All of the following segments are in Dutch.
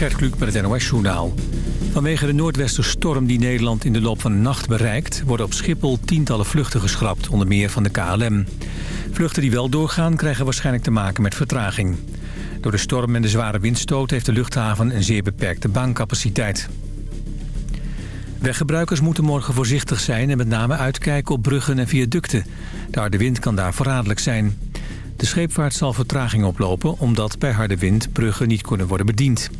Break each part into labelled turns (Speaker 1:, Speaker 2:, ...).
Speaker 1: Gert Kluk met het NOS-journaal. Vanwege de noordwesterstorm die Nederland in de loop van de nacht bereikt... worden op Schiphol tientallen vluchten geschrapt, onder meer van de KLM. Vluchten die wel doorgaan krijgen waarschijnlijk te maken met vertraging. Door de storm en de zware windstoot heeft de luchthaven een zeer beperkte baancapaciteit. Weggebruikers moeten morgen voorzichtig zijn en met name uitkijken op bruggen en viaducten. De harde wind kan daar verraderlijk zijn. De scheepvaart zal vertraging oplopen omdat bij harde wind bruggen niet kunnen worden bediend.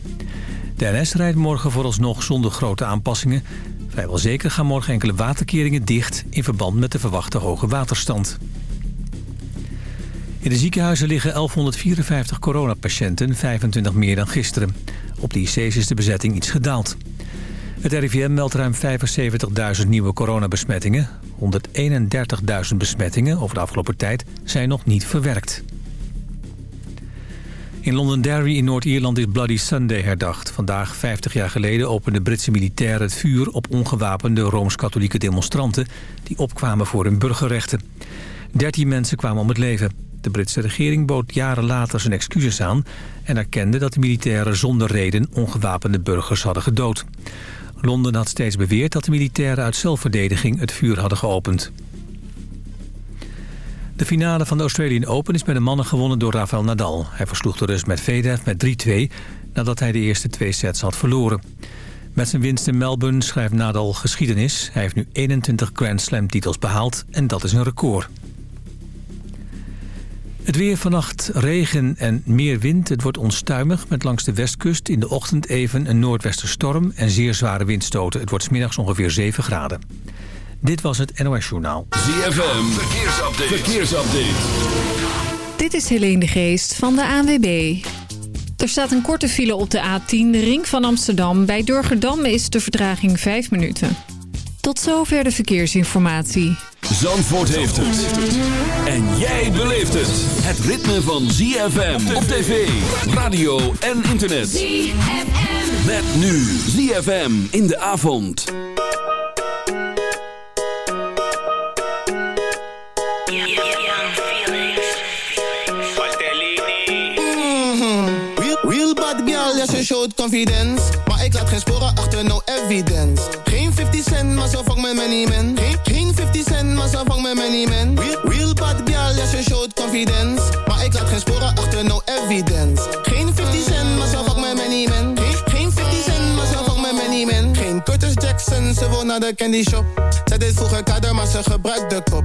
Speaker 1: De NS rijdt morgen vooralsnog zonder grote aanpassingen. Vrijwel zeker gaan morgen enkele waterkeringen dicht in verband met de verwachte hoge waterstand. In de ziekenhuizen liggen 1154 coronapatiënten, 25 meer dan gisteren. Op de IC's is de bezetting iets gedaald. Het RIVM meldt ruim 75.000 nieuwe coronabesmettingen. 131.000 besmettingen over de afgelopen tijd zijn nog niet verwerkt. In Londonderry in Noord-Ierland is Bloody Sunday herdacht. Vandaag, 50 jaar geleden, openden Britse militairen het vuur... op ongewapende Rooms-Katholieke demonstranten... die opkwamen voor hun burgerrechten. 13 mensen kwamen om het leven. De Britse regering bood jaren later zijn excuses aan... en erkende dat de militairen zonder reden ongewapende burgers hadden gedood. Londen had steeds beweerd dat de militairen uit zelfverdediging het vuur hadden geopend. De finale van de Australian Open is bij de mannen gewonnen door Rafael Nadal. Hij versloeg de rust met Federer met 3-2 nadat hij de eerste twee sets had verloren. Met zijn winst in Melbourne schrijft Nadal geschiedenis. Hij heeft nu 21 Grand Slam titels behaald en dat is een record. Het weer vannacht regen en meer wind. Het wordt onstuimig met langs de westkust in de ochtend even een noordwesterstorm en zeer zware windstoten. Het wordt smiddags ongeveer 7 graden. Dit was het NOS Journaal.
Speaker 2: ZFM, verkeersupdate. verkeersupdate.
Speaker 3: Dit is Helene de Geest van de ANWB. Er staat een korte file op de A10, de ring van Amsterdam. Bij Durgerdam is de vertraging 5 minuten. Tot zover de verkeersinformatie.
Speaker 2: Zandvoort heeft het. En jij beleeft het. Het ritme van ZFM op tv, radio en internet. ZFM. Met nu ZFM in de avond.
Speaker 4: Showt confidence. Maar ik laat geen sporen achter, no evidence. Geen 50 cent, maar zo fuck met many men. Geen, geen 50 cent, maar zo fuck met many men. Real, real bad girl, ze showt confidence. Maar ik laat geen sporen achter, no evidence. Geen 50 cent, maar zo fuck met many men. Geen, geen 50 cent, maar zo fuck met many men. Geen Curtis Jackson, ze wil naar de candy shop. Zij deed vroeger kader, maar ze gebruikt de kop.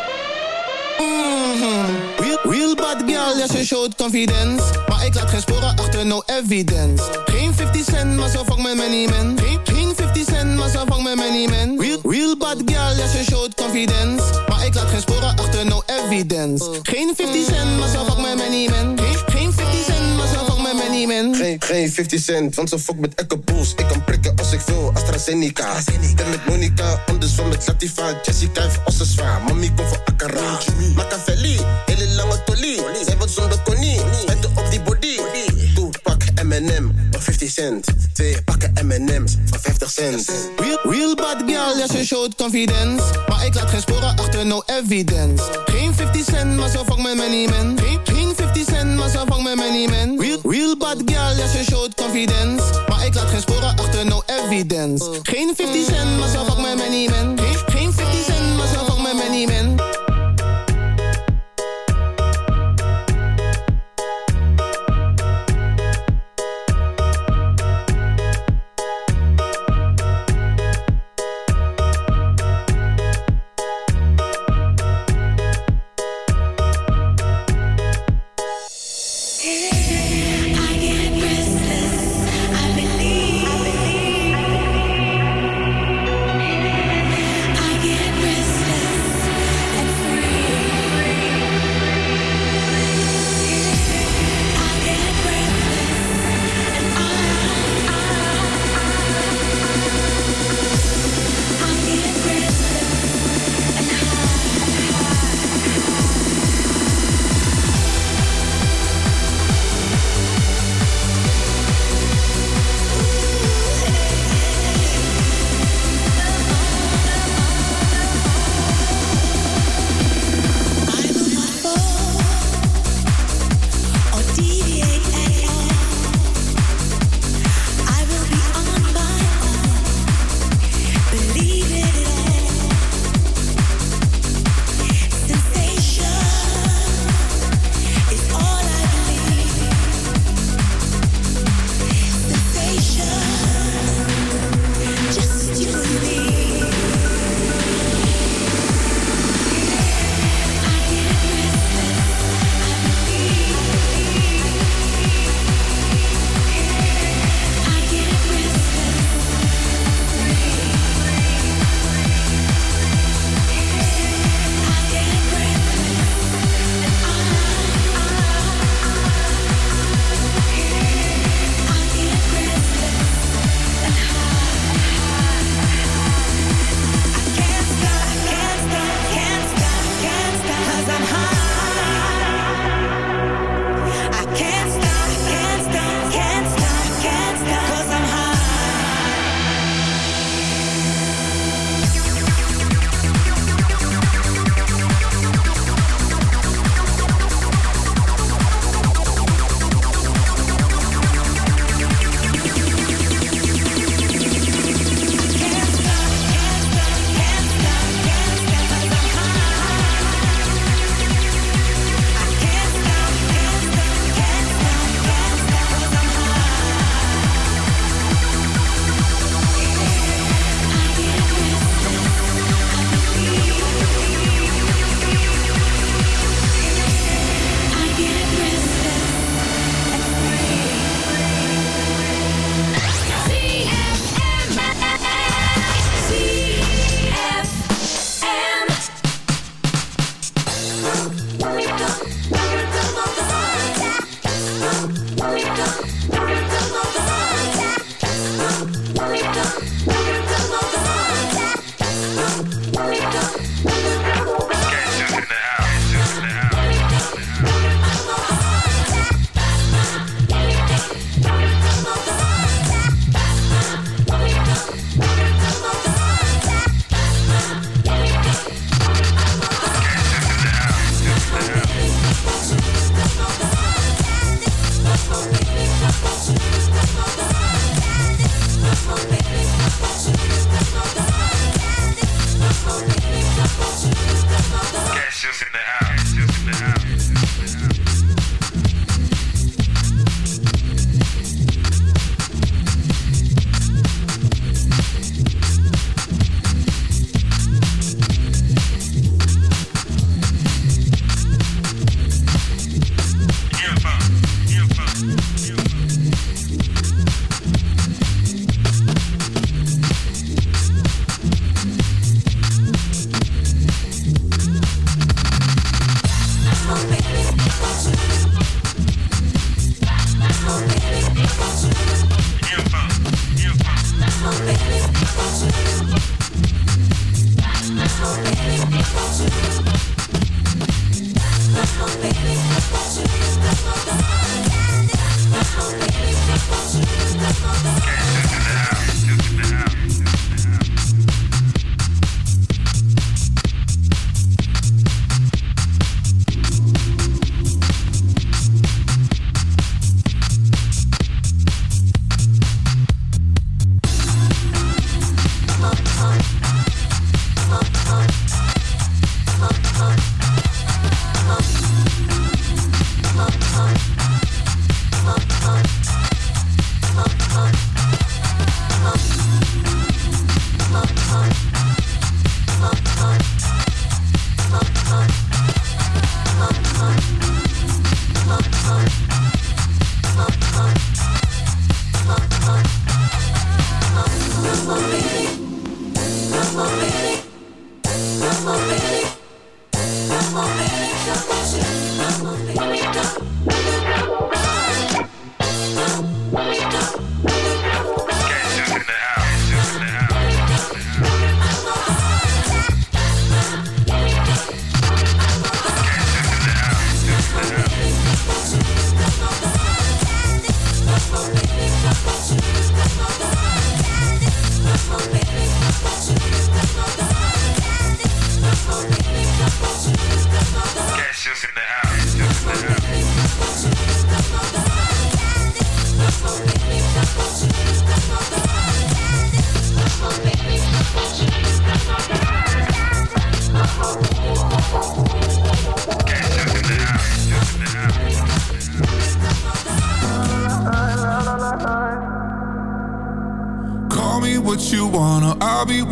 Speaker 4: Mhm. Real, bad girl, ja, ze showt confidence. Maar ik laat geen sporen achter, no evidence. Geen 50 cent, maar zo fuck met many men. Geen, geen 50 cent, maar zo fuck met many men. Real, bad girl, ja, ze showt confidence. Maar ik laat geen sporen achter, no evidence. Geen 50 cent, maar zo fuck met many men. Geen, geen 50 cent,
Speaker 5: want ze fuck met Echo Bulls. Ik kan prikken als ik wil, AstraZeneca. Ben met Monica, anders van met Latifa. Jessica heeft als ze zwaar, mami komt voor Akara. Machiavelli, hele lange tolie. Zij wordt zonder konie, met op die body. Toe, pak M&M, voor 50 cent. Twee pakken M&M's, voor 50 cent.
Speaker 4: Real, real bad girl, ja, ze showt confidence. Maar ik laat geen sporen achter, no evidence. Geen 50 cent, maar zo fuck met many men. Geen, geen 50 cent, maar zo fuck met many men. Real, real bad girl, ja, ze showt confidence. Maar ik laat geen sporen achter, no evidence. Geen 50 cent, maar zo fuck met many men.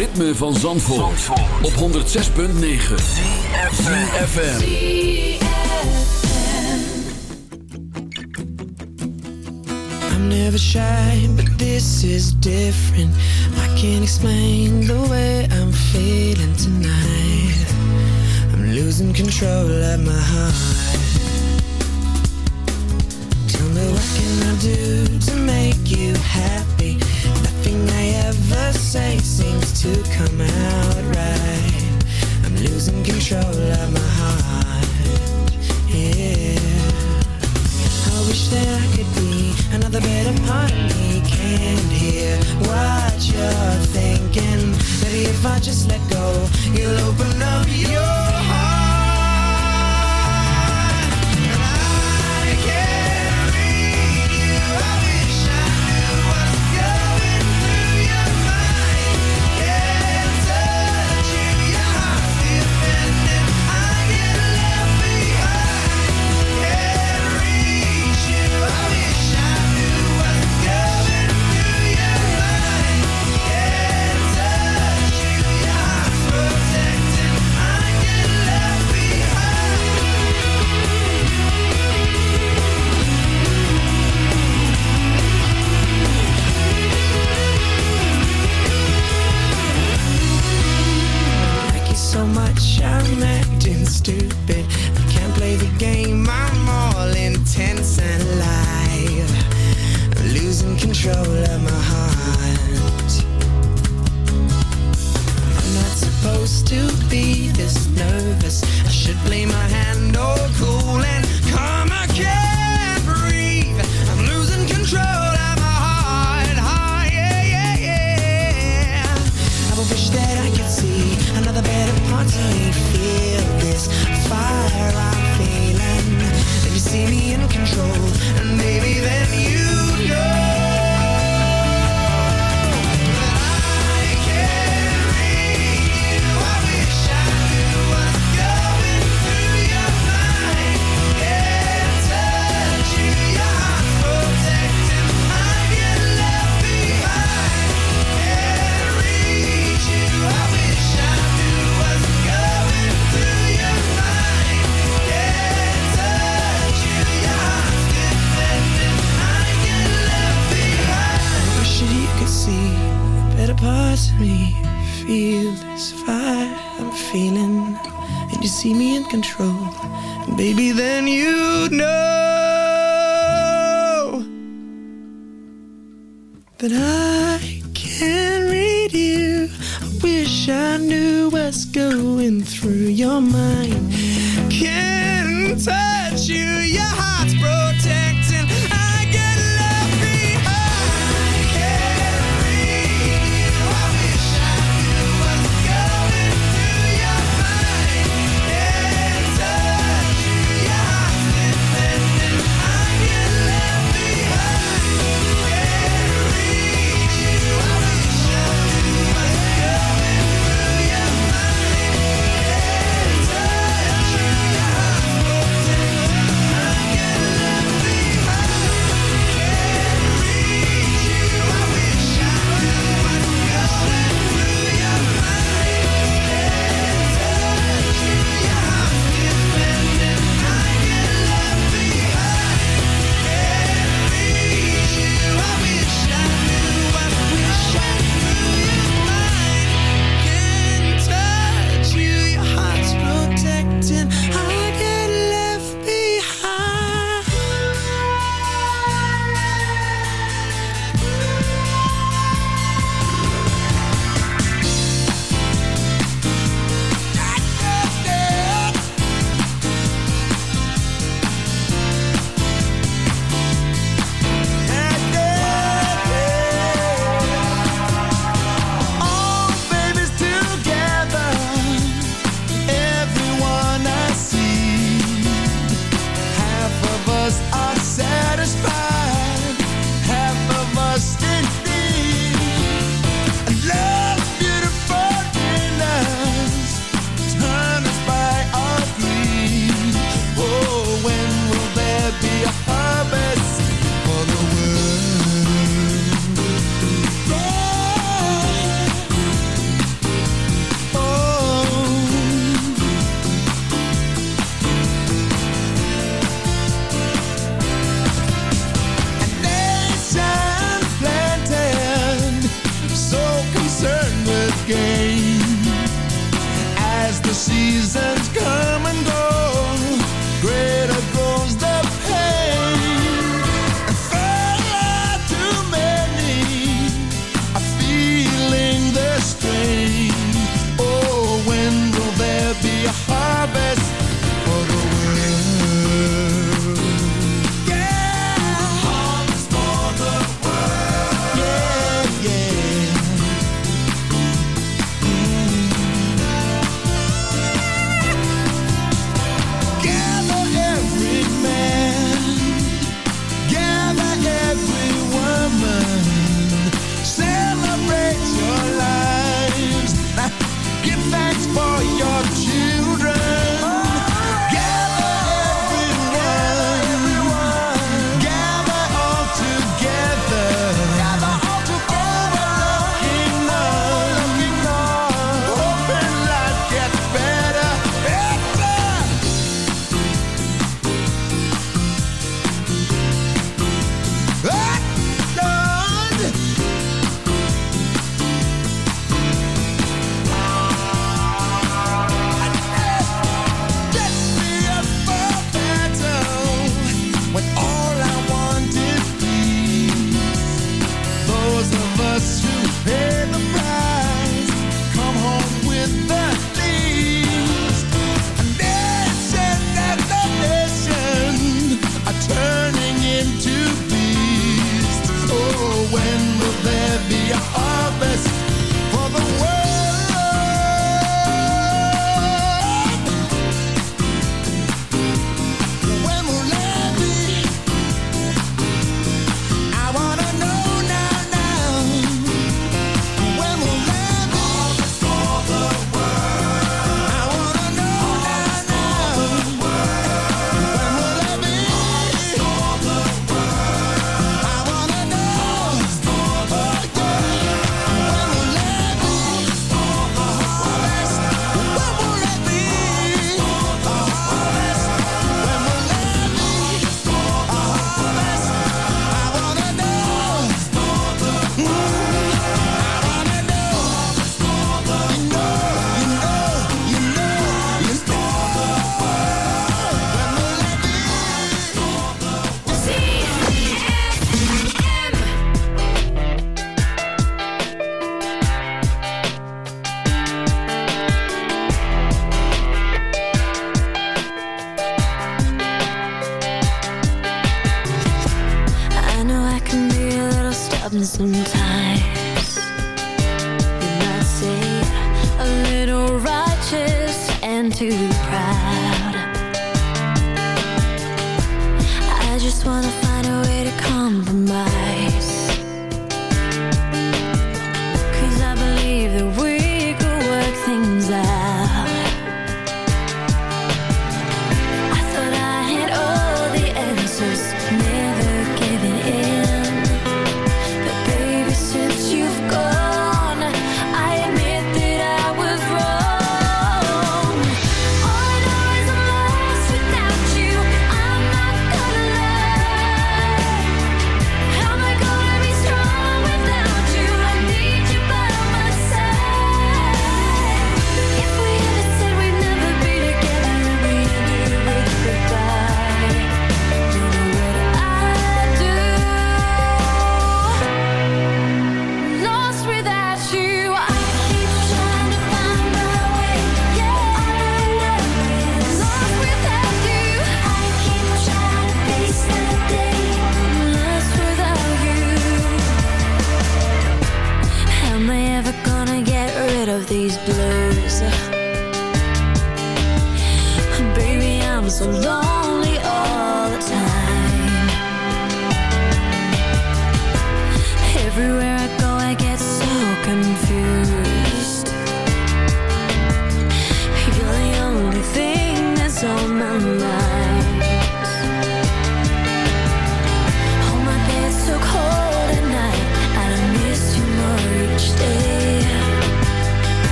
Speaker 2: ritme van Zandvoort, Zandvoort. op 106.9 ZFM.
Speaker 6: I'm never shy, but this is different. I can't explain the way I'm feeling tonight. I'm losing control of my heart. Tell me what can I do to make you happy? Say seems to come out right. I'm losing control of my heart. Yeah. I wish that I could be another better part of me. Can't hear what you're thinking. Maybe if I just let go, you'll open up your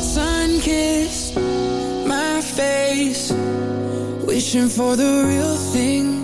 Speaker 7: sun kissed my face, wishing for the real thing.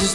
Speaker 8: vezes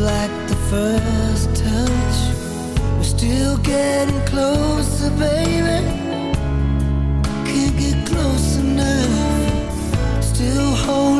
Speaker 9: like the
Speaker 10: first touch. We're still getting closer, baby. Can't get close enough. Still holding